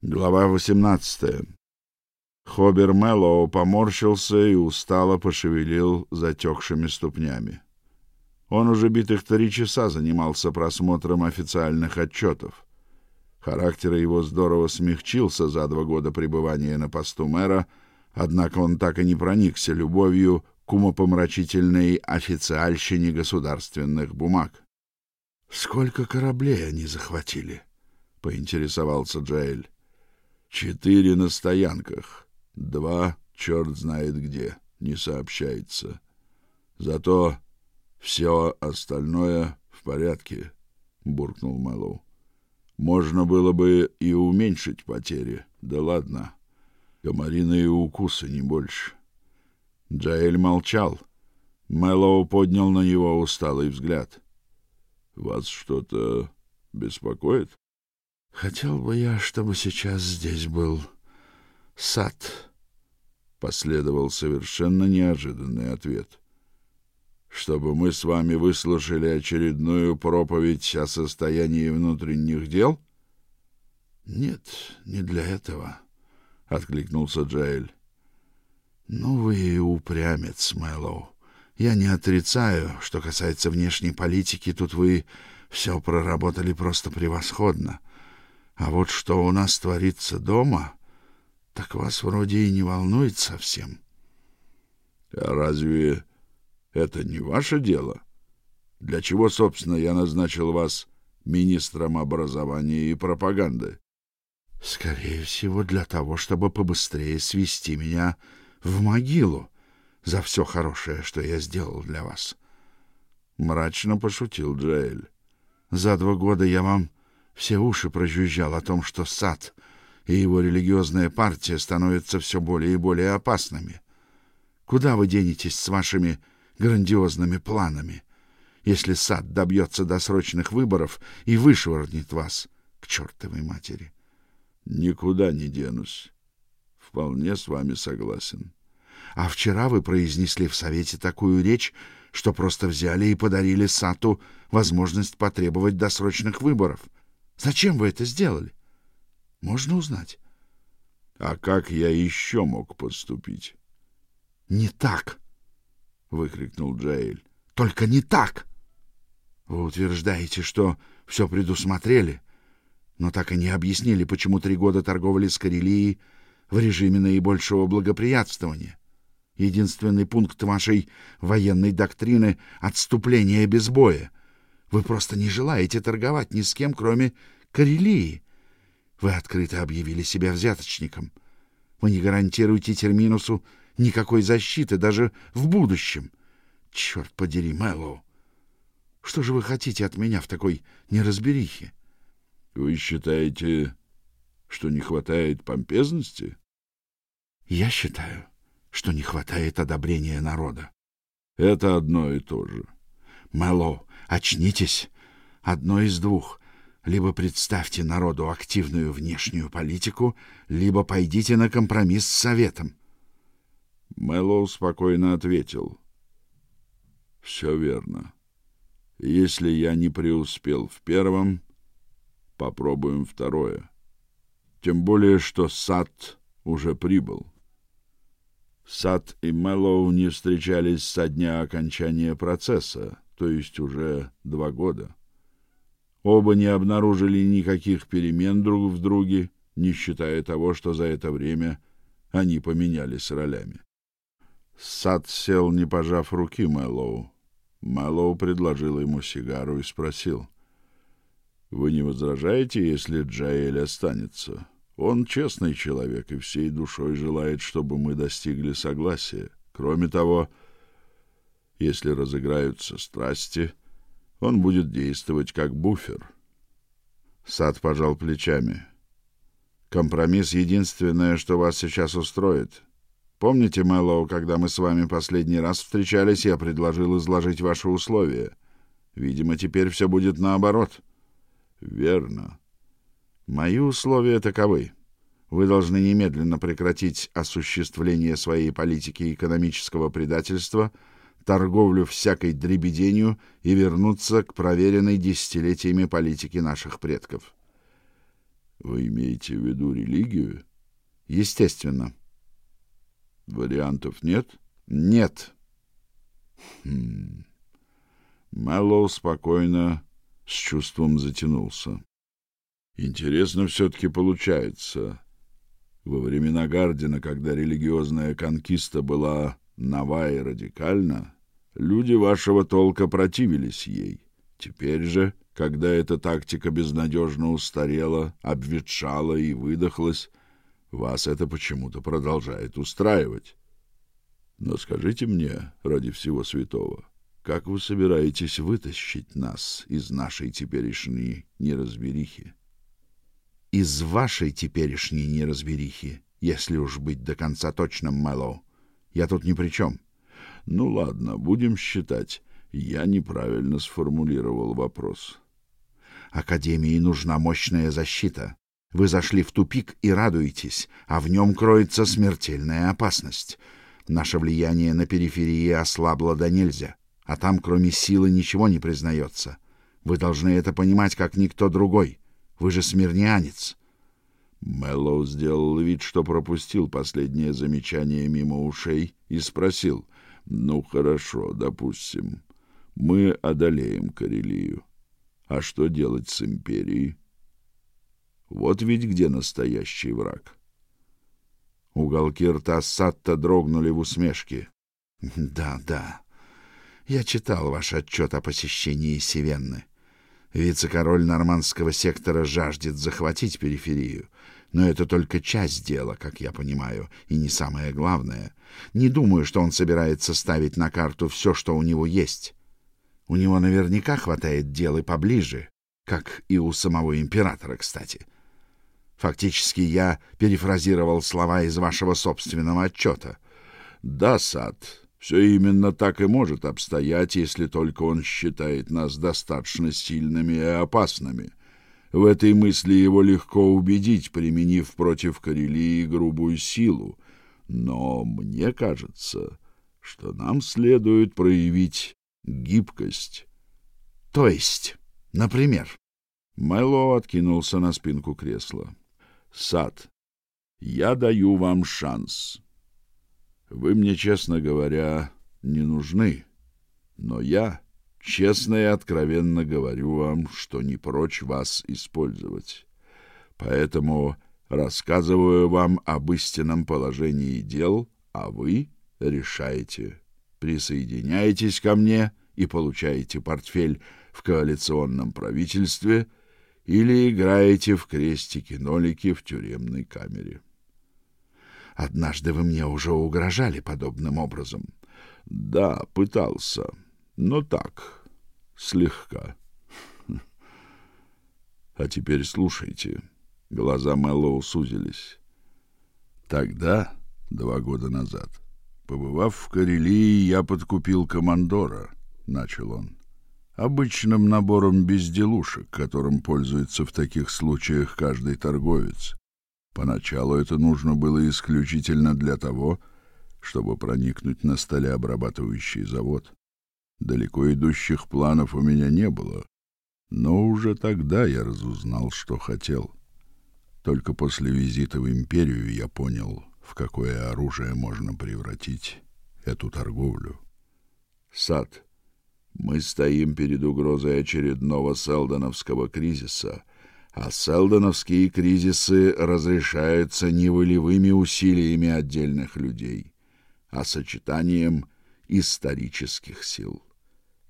Глава 18. Хобер Мэллоу поморщился и устало пошевелил затекшими ступнями. Он уже битых три часа занимался просмотром официальных отчетов. Характер его здорово смягчился за два года пребывания на посту мэра, однако он так и не проникся любовью к умопомрачительной официальщине государственных бумаг. «Сколько кораблей они захватили?» — поинтересовался Джаэль. Четыре на стоянках, два черт знает где, не сообщается. Зато все остальное в порядке, буркнул Мэллоу. Можно было бы и уменьшить потери. Да ладно. Комариные укусы не больше. Джаэль молчал. Мэллоу поднял на него усталый взгляд. Вас что-то беспокоит? Хотел бы я, чтобы сейчас здесь был сад. Последовал совершенно неожиданный ответ. Чтобы мы с вами выслушали очередную проповедь о состоянии внутренних дел? Нет, не для этого, откликнулся Джаэль. Ну вы и упрямец, Мэллоу. Я не отрицаю, что касается внешней политики, тут вы все проработали просто превосходно. А вот что у нас творится дома, так вас вроде и не волнует совсем. А разве это не ваше дело? Для чего, собственно, я назначил вас министром образования и пропаганды? Скорее всего, для того, чтобы побыстрее свести меня в могилу за все хорошее, что я сделал для вас. Мрачно пошутил Джаэль. За два года я вам все уши прожужжал о том, что сад и его религиозная партия становятся все более и более опасными. Куда вы денетесь с вашими грандиозными планами, если сад добьется досрочных выборов и вышвырнет вас к чертовой матери? Никуда не денусь. Вполне с вами согласен. А вчера вы произнесли в совете такую речь, что просто взяли и подарили Сату возможность потребовать досрочных выборов — Зачем вы это сделали? Можно узнать? А как я еще мог поступить? Не так, выкрикнул Джейль. Только не так. Вы утверждаете, что все предусмотрели, но так и не объяснили, почему три года торговали с Карелией в режиме наибольшего благоприятствования. Единственный пункт вашей военной доктрины — отступление без боя — вы просто не желаете торговать ни с кем, кроме Карелии. Вы открыто объявили себя взяточником. Вы не гарантируете Терминусу никакой защиты даже в будущем. Черт подери, Мэллоу! Что же вы хотите от меня в такой неразберихе? Вы считаете, что не хватает помпезности? Я считаю, что не хватает одобрения народа. Это одно и то же. Мэллоу, Очнитесь. Одно из двух. Либо представьте народу активную внешнюю политику, либо пойдите на компромисс с Советом. Мэллоу спокойно ответил. «Все верно. Если я не преуспел в первом, попробуем второе. Тем более, что Сад уже прибыл». Сад и Мэллоу не встречались со дня окончания процесса то есть уже два года. Оба не обнаружили никаких перемен друг в друге, не считая того, что за это время они поменялись ролями. Сад сел, не пожав руки Мэллоу. Мэллоу предложил ему сигару и спросил. «Вы не возражаете, если Джаэль останется? Он честный человек и всей душой желает, чтобы мы достигли согласия. Кроме того, если разыграются страсти, он будет действовать как буфер. Сад пожал плечами. Компромисс единственное, что вас сейчас устроит. Помните, Мэллоу, когда мы с вами последний раз встречались, я предложил изложить ваши условия. Видимо, теперь все будет наоборот. Верно. Мои условия таковы. Вы должны немедленно прекратить осуществление своей политики экономического предательства — торговлю всякой дребеденью и вернуться к проверенной десятилетиями политике наших предков. Вы имеете в виду религию? Естественно. Вариантов нет? Нет. Хм. Мэллоу спокойно, с чувством затянулся. Интересно все таки получается. Во времена Гардина, когда религиозная конкиста была нова и радикальна, люди вашего толка противились ей. Теперь же, когда эта тактика безнадежно устарела, обветшала и выдохлась, вас это почему-то продолжает устраивать. Но скажите мне, ради всего святого, как вы собираетесь вытащить нас из нашей теперешней неразберихи? Из вашей теперешней неразберихи, если уж быть до конца точным, Мэллоу. Я тут ни при чем. Ну ладно, будем считать, я неправильно сформулировал вопрос. Академии нужна мощная защита. Вы зашли в тупик и радуетесь, а в нем кроется смертельная опасность. Наше влияние на периферии ослабло до нельзя, а там кроме силы ничего не признается. Вы должны это понимать, как никто другой. Вы же смирнянец. Мэллоу сделал вид, что пропустил последнее замечание мимо ушей и спросил: "Ну хорошо, допустим, мы одолеем Карелию. А что делать с империей? Вот ведь где настоящий враг". Уголки рта Сатта дрогнули в усмешке. Да, да. Я читал ваш отчет о посещении Севенны. Вице-король нормандского сектора жаждет захватить периферию, но это только часть дела, как я понимаю, и не самое главное. Не думаю, что он собирается ставить на карту все, что у него есть. У него наверняка хватает дел и поближе, как и у самого императора, кстати. — Фактически я перефразировал слова из вашего собственного отчета. Да, Сад, все именно так и может обстоять, если только он считает нас достаточно сильными и опасными. В этой мысли его легко убедить, применив против Карелии грубую силу. Но мне кажется, что нам следует проявить гибкость. То есть, например, Мэллоу откинулся на спинку кресла сад. Я даю вам шанс. Вы мне, честно говоря, не нужны, но я честно и откровенно говорю вам, что не прочь вас использовать. Поэтому рассказываю вам об истинном положении дел, а вы решаете. Присоединяйтесь ко мне и получаете портфель в коалиционном правительстве — или играете в крестики-нолики в тюремной камере. Однажды вы мне уже угрожали подобным образом. Да, пытался, но так, слегка. А теперь слушайте. Глаза Мэллоу сузились. Тогда, два года назад, побывав в Карелии, я подкупил командора, начал он обычным набором безделушек, которым пользуется в таких случаях каждый торговец. Поначалу это нужно было исключительно для того, чтобы проникнуть на столеобрабатывающий завод. Далеко идущих планов у меня не было, но уже тогда я разузнал, что хотел. Только после визита в империю я понял, в какое оружие можно превратить эту торговлю. Сад мы стоим перед угрозой очередного селдоновского кризиса, а селдоновские кризисы разрешаются не волевыми усилиями отдельных людей, а сочетанием исторических сил.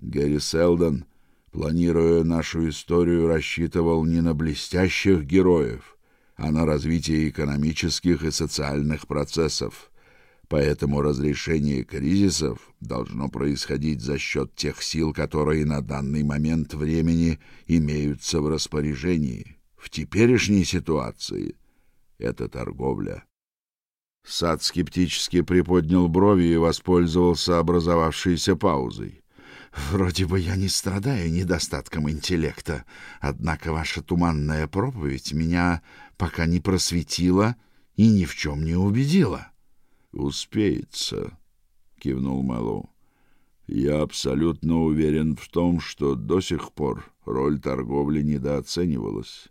Гэри Селдон, планируя нашу историю, рассчитывал не на блестящих героев, а на развитие экономических и социальных процессов, Поэтому разрешение кризисов должно происходить за счет тех сил, которые на данный момент времени имеются в распоряжении. В теперешней ситуации это торговля. Сад скептически приподнял брови и воспользовался образовавшейся паузой. Вроде бы я не страдаю недостатком интеллекта, однако ваша туманная проповедь меня пока не просветила и ни в чем не убедила. Успеется, кивнул Мэллоу. Я абсолютно уверен в том, что до сих пор роль торговли недооценивалась.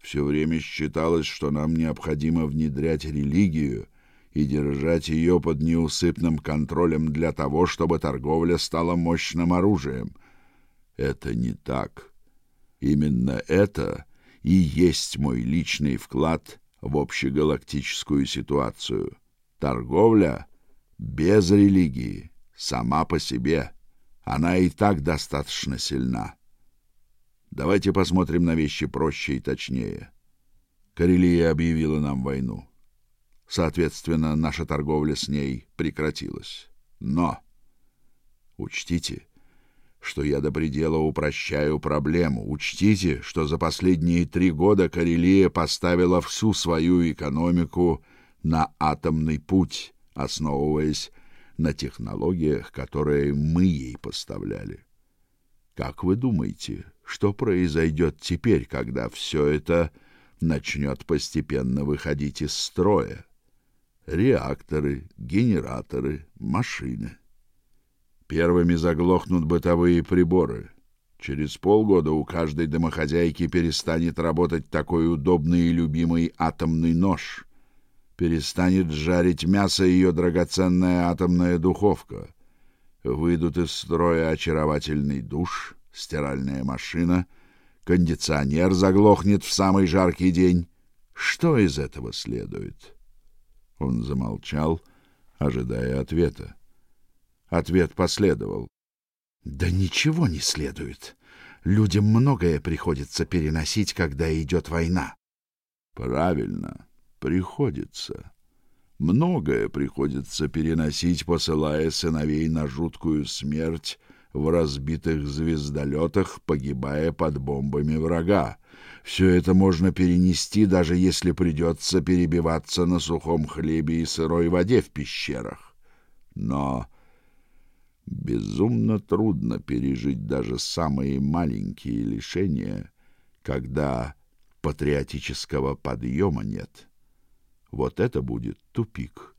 Все время считалось, что нам необходимо внедрять религию и держать ее под неусыпным контролем для того, чтобы торговля стала мощным оружием. Это не так. Именно это и есть мой личный вклад в общегалактическую ситуацию. Торговля без религии сама по себе, она и так достаточно сильна. Давайте посмотрим на вещи проще и точнее. Карелия объявила нам войну. Соответственно, наша торговля с ней прекратилась. Но учтите, что я до предела упрощаю проблему. Учтите, что за последние три года Карелия поставила всю свою экономику на атомный путь, основываясь на технологиях, которые мы ей поставляли. Как вы думаете, что произойдет теперь, когда все это начнет постепенно выходить из строя? Реакторы, генераторы, машины. Первыми заглохнут бытовые приборы. Через полгода у каждой домохозяйки перестанет работать такой удобный и любимый атомный нож. Перестанет жарить мясо ее драгоценная атомная духовка выйдут из строя очаровательный душ, стиральная машина, кондиционер заглохнет в самый жаркий день. Что из этого следует? Он замолчал, ожидая ответа. Ответ последовал. Да ничего не следует. Людям многое приходится переносить, когда идет война. Правильно, приходится. Многое приходится переносить, посылая сыновей на жуткую смерть в разбитых звездолетах, погибая под бомбами врага. Все это можно перенести, даже если придется перебиваться на сухом хлебе и сырой воде в пещерах. Но безумно трудно пережить даже самые маленькие лишения, когда патриотического подъема нет. Вот это будет тупик.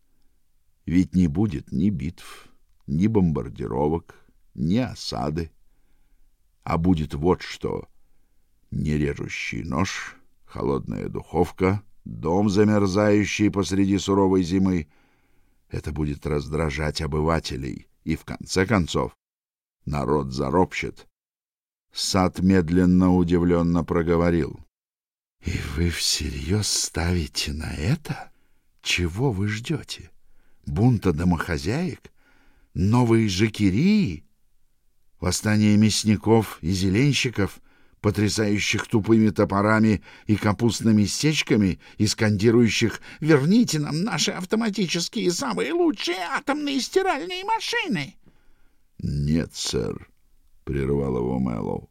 Ведь не будет ни битв, ни бомбардировок, ни осады. А будет вот что: нережущий нож, холодная духовка, дом замерзающий посреди суровой зимы. Это будет раздражать обывателей, и в конце концов народ заропщет. Сад медленно удивленно проговорил: и вы всерьез ставите на это? Чего вы ждете? Бунта домохозяек? Новые жакерии? Восстание мясников и зеленщиков, потрясающих тупыми топорами и капустными сечками и скандирующих «Верните нам наши автоматические самые лучшие атомные стиральные машины!» «Нет, сэр», — прервал его Мэллоу.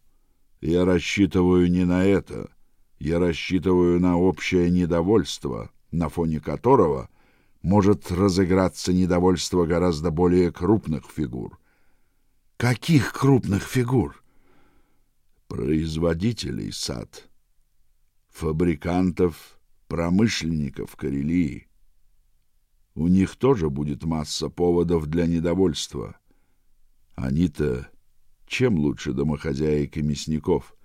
«Я рассчитываю не на это». Я рассчитываю на общее недовольство, на фоне которого может разыграться недовольство гораздо более крупных фигур. Каких крупных фигур? Производителей сад, фабрикантов, промышленников Карелии. У них тоже будет масса поводов для недовольства. Они-то чем лучше домохозяек и мясников?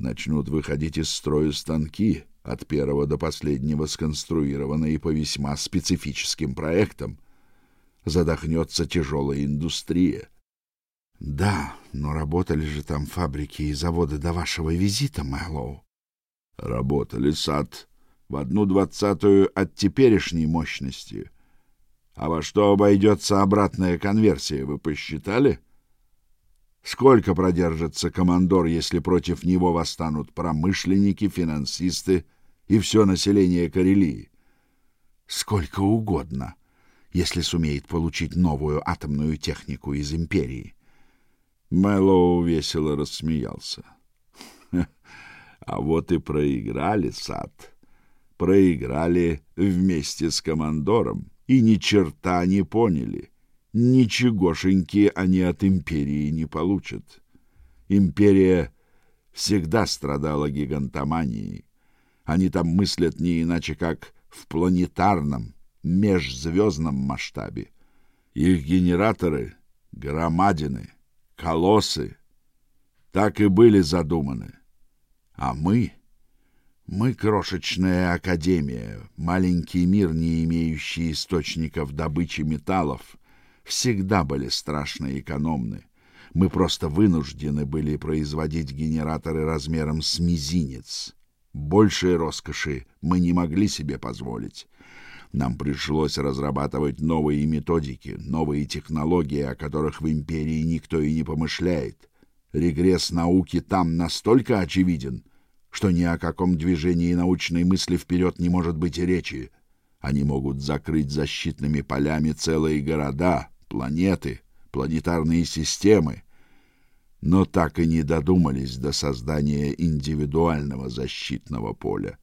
начнут выходить из строя станки, от первого до последнего сконструированные по весьма специфическим проектам. Задохнется тяжелая индустрия. Да, но работали же там фабрики и заводы до вашего визита, Мэллоу. Работали сад в одну двадцатую от теперешней мощности. А во что обойдется обратная конверсия, вы посчитали? — Сколько продержится командор, если против него восстанут промышленники, финансисты и все население Карелии? Сколько угодно, если сумеет получить новую атомную технику из империи. Мэллоу весело рассмеялся. А вот и проиграли сад. Проиграли вместе с командором и ни черта не поняли. Ничегошеньки они от империи не получат. Империя всегда страдала гигантоманией. Они там мыслят не иначе, как в планетарном, межзвездном масштабе. Их генераторы — громадины, колоссы, так и были задуманы. А мы, Мы крошечная академия, маленький мир, не имеющий источников добычи металлов, всегда были страшно экономны. Мы просто вынуждены были производить генераторы размером с мизинец. Большей роскоши мы не могли себе позволить. Нам пришлось разрабатывать новые методики, новые технологии, о которых в империи никто и не помышляет. Регресс науки там настолько очевиден, что ни о каком движении научной мысли вперед не может быть и речи. Они могут закрыть защитными полями целые города, планеты, планетарные системы, но так и не додумались до создания индивидуального защитного поля.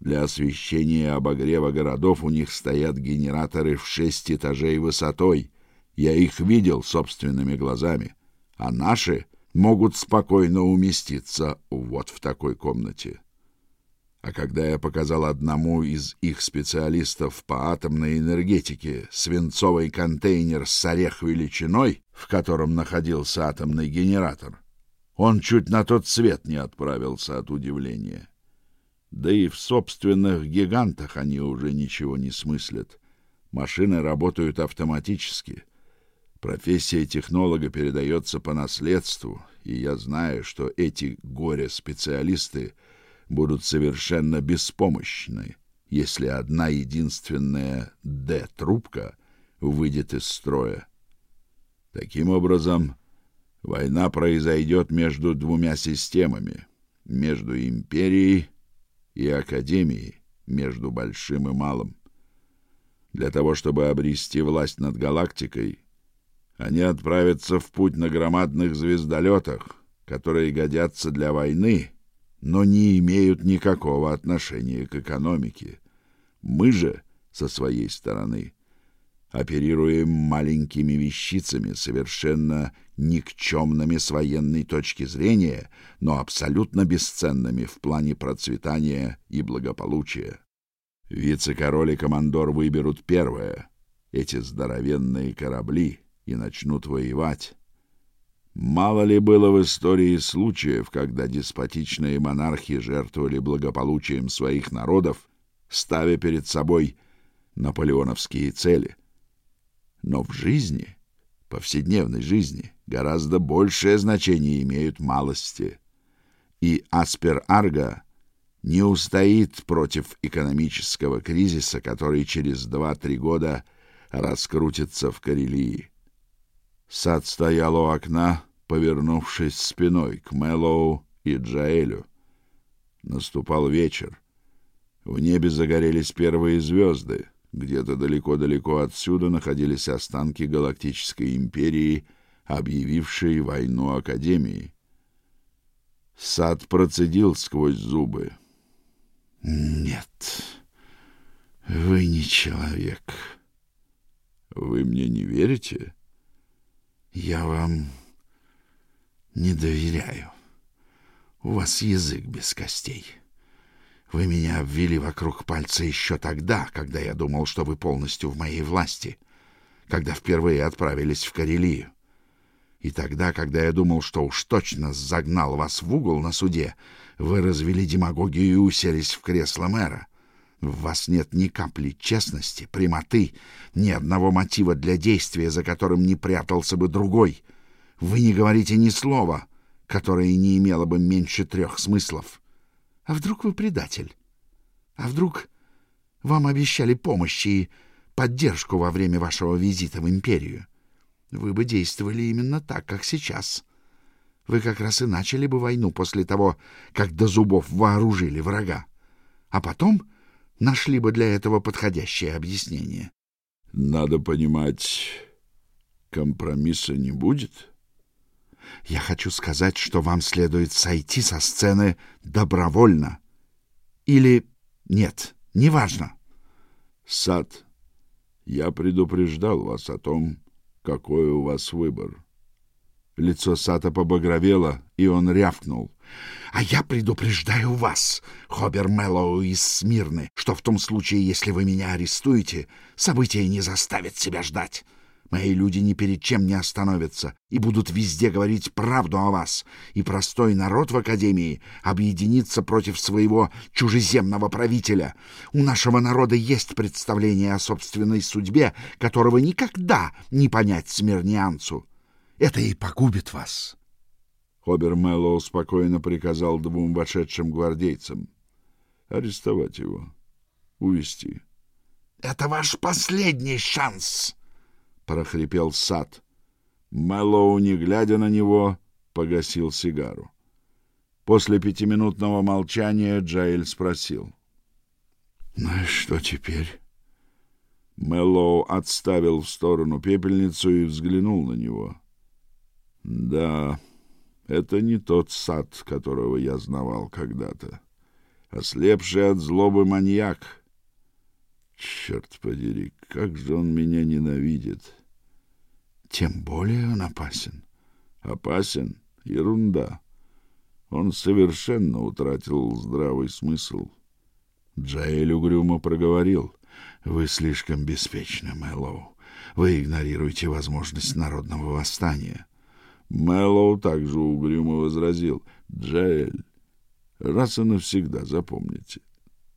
Для освещения и обогрева городов у них стоят генераторы в шесть этажей высотой. Я их видел собственными глазами. А наши могут спокойно уместиться вот в такой комнате. А когда я показал одному из их специалистов по атомной энергетике свинцовый контейнер с орех величиной, в котором находился атомный генератор, он чуть на тот свет не отправился от удивления. Да и в собственных гигантах они уже ничего не смыслят. Машины работают автоматически. Профессия технолога передается по наследству, и я знаю, что эти горе-специалисты — будут совершенно беспомощны, если одна единственная Д-трубка выйдет из строя. Таким образом, война произойдет между двумя системами, между империей и академией, между большим и малым. Для того, чтобы обрести власть над галактикой, они отправятся в путь на громадных звездолетах, которые годятся для войны но не имеют никакого отношения к экономике. Мы же со своей стороны оперируем маленькими вещицами, совершенно никчемными с военной точки зрения, но абсолютно бесценными в плане процветания и благополучия. Вице-король и командор выберут первое — эти здоровенные корабли и начнут воевать. Мало ли было в истории случаев, когда деспотичные монархи жертвовали благополучием своих народов, ставя перед собой наполеоновские цели. Но в жизни, повседневной жизни, гораздо большее значение имеют малости. И Аспер Арга не устоит против экономического кризиса, который через два-три года раскрутится в Карелии. Сад стоял у окна, повернувшись спиной к Мэллоу и Джаэлю. Наступал вечер. В небе загорелись первые звезды. Где-то далеко-далеко отсюда находились останки Галактической империи, объявившей войну Академии. Сад процедил сквозь зубы. «Нет, вы не человек». «Вы мне не верите?» Я вам не доверяю. У вас язык без костей. Вы меня обвели вокруг пальца еще тогда, когда я думал, что вы полностью в моей власти, когда впервые отправились в Карелию. И тогда, когда я думал, что уж точно загнал вас в угол на суде, вы развели демагогию и уселись в кресло мэра. В вас нет ни капли честности, прямоты, ни одного мотива для действия, за которым не прятался бы другой. Вы не говорите ни слова, которое не имело бы меньше трех смыслов. А вдруг вы предатель? А вдруг вам обещали помощь и поддержку во время вашего визита в империю? Вы бы действовали именно так, как сейчас. Вы как раз и начали бы войну после того, как до зубов вооружили врага. А потом нашли бы для этого подходящее объяснение. Надо понимать, компромисса не будет. Я хочу сказать, что вам следует сойти со сцены добровольно. Или нет, неважно. Сад, я предупреждал вас о том, какой у вас выбор. Лицо Сата побагровело, и он рявкнул. А я предупреждаю вас, Хобер Мэллоу из Смирны, что в том случае, если вы меня арестуете, события не заставят себя ждать. Мои люди ни перед чем не остановятся и будут везде говорить правду о вас, и простой народ в Академии объединится против своего чужеземного правителя. У нашего народа есть представление о собственной судьбе, которого никогда не понять смирнианцу. Это и погубит вас. Хобер Мэллоу спокойно приказал двум вошедшим гвардейцам арестовать его, увести. — Это ваш последний шанс! Прохрипел Сад. Мэллоу, не глядя на него, погасил сигару. После пятиминутного молчания Джаэль спросил. «Ну и что теперь?» Мэллоу отставил в сторону пепельницу и взглянул на него. «Да, это не тот сад, которого я знавал когда-то. Ослепший от злобы маньяк. Черт подери, как же он меня ненавидит!» Тем более он опасен. Опасен? Ерунда. Он совершенно утратил здравый смысл. Джаэль угрюмо проговорил. «Вы слишком беспечны, Мэллоу. Вы игнорируете возможность народного восстания». Мэллоу также угрюмо возразил. «Джаэль, раз и навсегда запомните,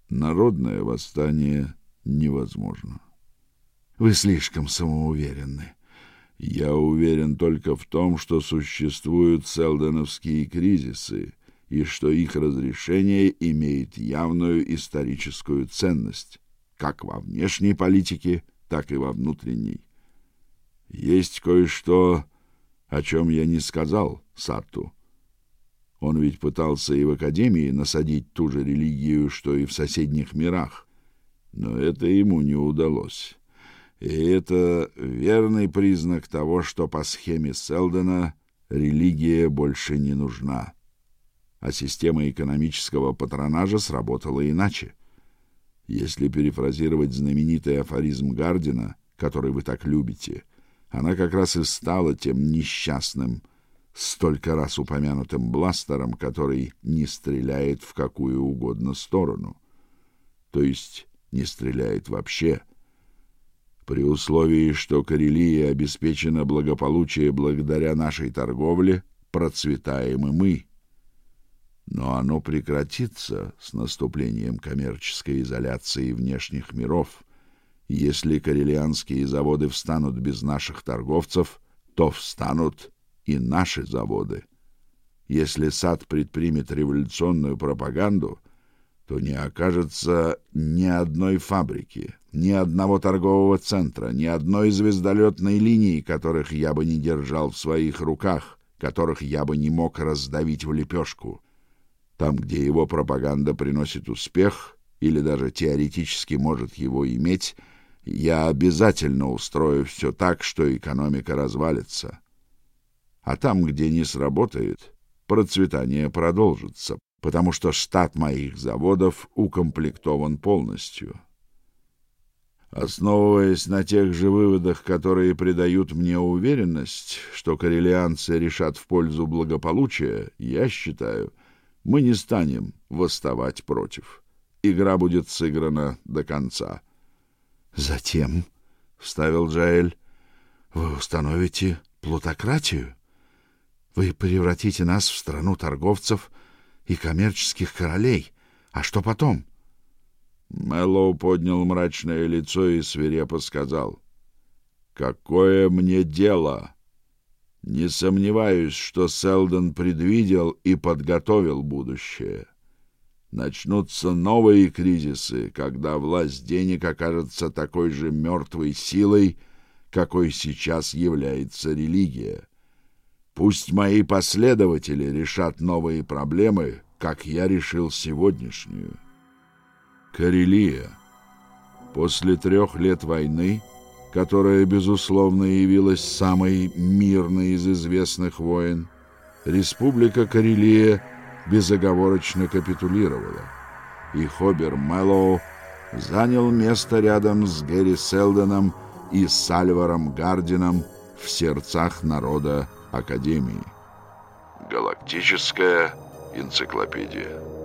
народное восстание невозможно». «Вы слишком самоуверенны. Я уверен только в том, что существуют селдоновские кризисы и что их разрешение имеет явную историческую ценность, как во внешней политике, так и во внутренней. Есть кое-что, о чем я не сказал Сатту. Он ведь пытался и в академии насадить ту же религию, что и в соседних мирах, но это ему не удалось. И это верный признак того, что по схеме Селдена религия больше не нужна. А система экономического патронажа сработала иначе. Если перефразировать знаменитый афоризм Гардина, который вы так любите, она как раз и стала тем несчастным, столько раз упомянутым бластером, который не стреляет в какую угодно сторону. То есть не стреляет вообще — при условии, что Карелия обеспечена благополучие благодаря нашей торговле, процветаем и мы. Но оно прекратится с наступлением коммерческой изоляции внешних миров. Если карелианские заводы встанут без наших торговцев, то встанут и наши заводы. Если сад предпримет революционную пропаганду, то не окажется ни одной фабрики, ни одного торгового центра, ни одной звездолетной линии, которых я бы не держал в своих руках, которых я бы не мог раздавить в лепешку. Там, где его пропаганда приносит успех или даже теоретически может его иметь, я обязательно устрою все так, что экономика развалится. А там, где не сработает, процветание продолжится, потому что штат моих заводов укомплектован полностью. Основываясь на тех же выводах, которые придают мне уверенность, что карелианцы решат в пользу благополучия, я считаю, мы не станем восставать против. Игра будет сыграна до конца. Затем, вставил Джаэль, вы установите плутократию. Вы превратите нас в страну торговцев и коммерческих королей. А что потом? — Мэллоу поднял мрачное лицо и свирепо сказал. «Какое мне дело? Не сомневаюсь, что Селдон предвидел и подготовил будущее. Начнутся новые кризисы, когда власть денег окажется такой же мертвой силой, какой сейчас является религия. Пусть мои последователи решат новые проблемы, как я решил сегодняшнюю. Карелия. После трех лет войны, которая, безусловно, явилась самой мирной из известных войн, республика Карелия безоговорочно капитулировала, и Хобер Мэллоу занял место рядом с Гэри Селденом и Сальваром Гардином в сердцах народа Академии. Галактическая энциклопедия.